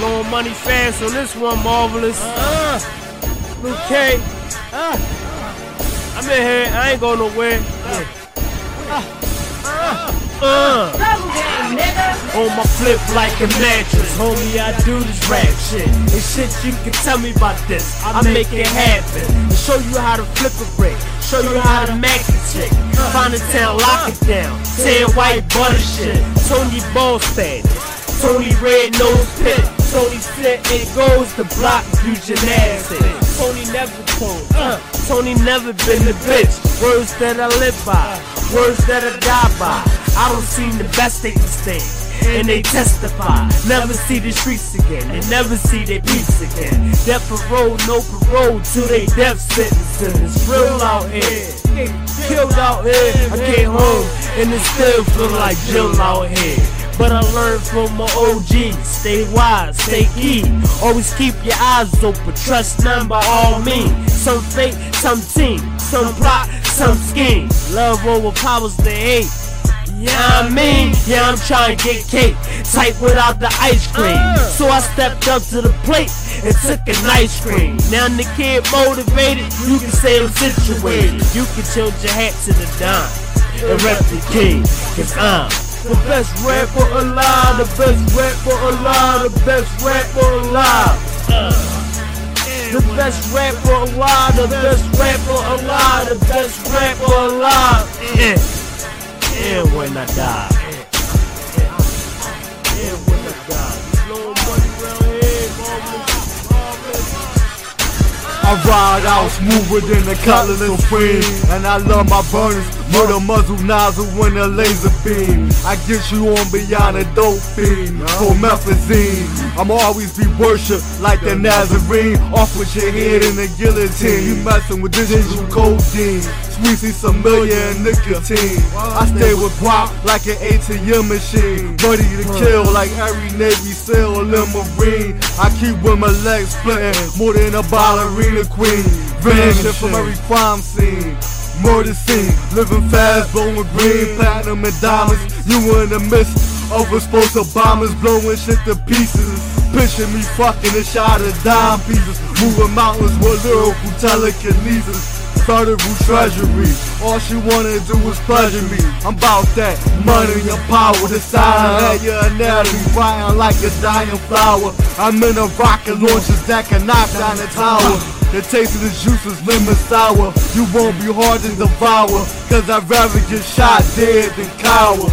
Blowing money fast on this one, marvelous. Uh, Luke K. Uh, I'm in here. I ain't going nowhere. Uh, on my flip like a mattress, homie. I do this rap shit. And shit you can tell me about this. I make it happen. Show you how to flip a brick. Show you how to mac a chick. Find a town, lock it down. Say white butter shit. Tony Ball status. Tony Red Nose Pit. Tony sit it goes to block do gymnastics. Tony never told. Uh, Tony never been the bitch. Words that I live by. Words that I die by. I don't see the best they can stand. And they testify, never see the streets again, and never see their peeps again. Death parole, no parole till they death sentences. It's real out here, killed out here. I came home, and it still feel like Jill out here. But I learned from my OGs, stay wise, stay key. Always keep your eyes open, trust none by all means. Some fake, some team, some plot, some scheme. Love overpowers the hate. Yeah, I mean, yeah, I'm trying to get cake, tight without the ice cream. So I stepped up to the plate and took an ice cream. Now the kid motivated, you can say I'm situated. You can tilt your hat to the dime and rep the king, cause I'm the best rapper alive, the best rapper alive, the best rapper alive. The best rapper alive, the best rapper alive, the best rapper alive. Yeah and when I die. And when I die. I ride out smoother than the Cutlass Supreme And I love my burners with a muzzle nozzle when a laser beam. I get you on beyond a dope fiend For methazine. I'm always be worshipped like the Nazarene. Off with your head in the guillotine. You messing with digital codeine. Squeezy some million and nicotine. I stay with guap like an ATM machine. Ready to kill like every Navy SEAL or Marine. I keep with my legs splitting more than a ballerina queen. Vanishing from every crime scene Murder scene, living fast, blowing green, platinum and diamonds. You in the midst of explosive bombers, blowing shit to pieces. Picture me fucking a shot of dime pieces, moving mountains with lyrical telekinesis. Started with treasury, all she wanna do is pleasure me. I'm about that money and power, deciding that your anatomy frying like a dying flower. I'm in a rocket launchers that can knock down a tower. The taste of the juice is lemon sour. You won't be hard to devour. Cause I'd rather get shot dead than cower.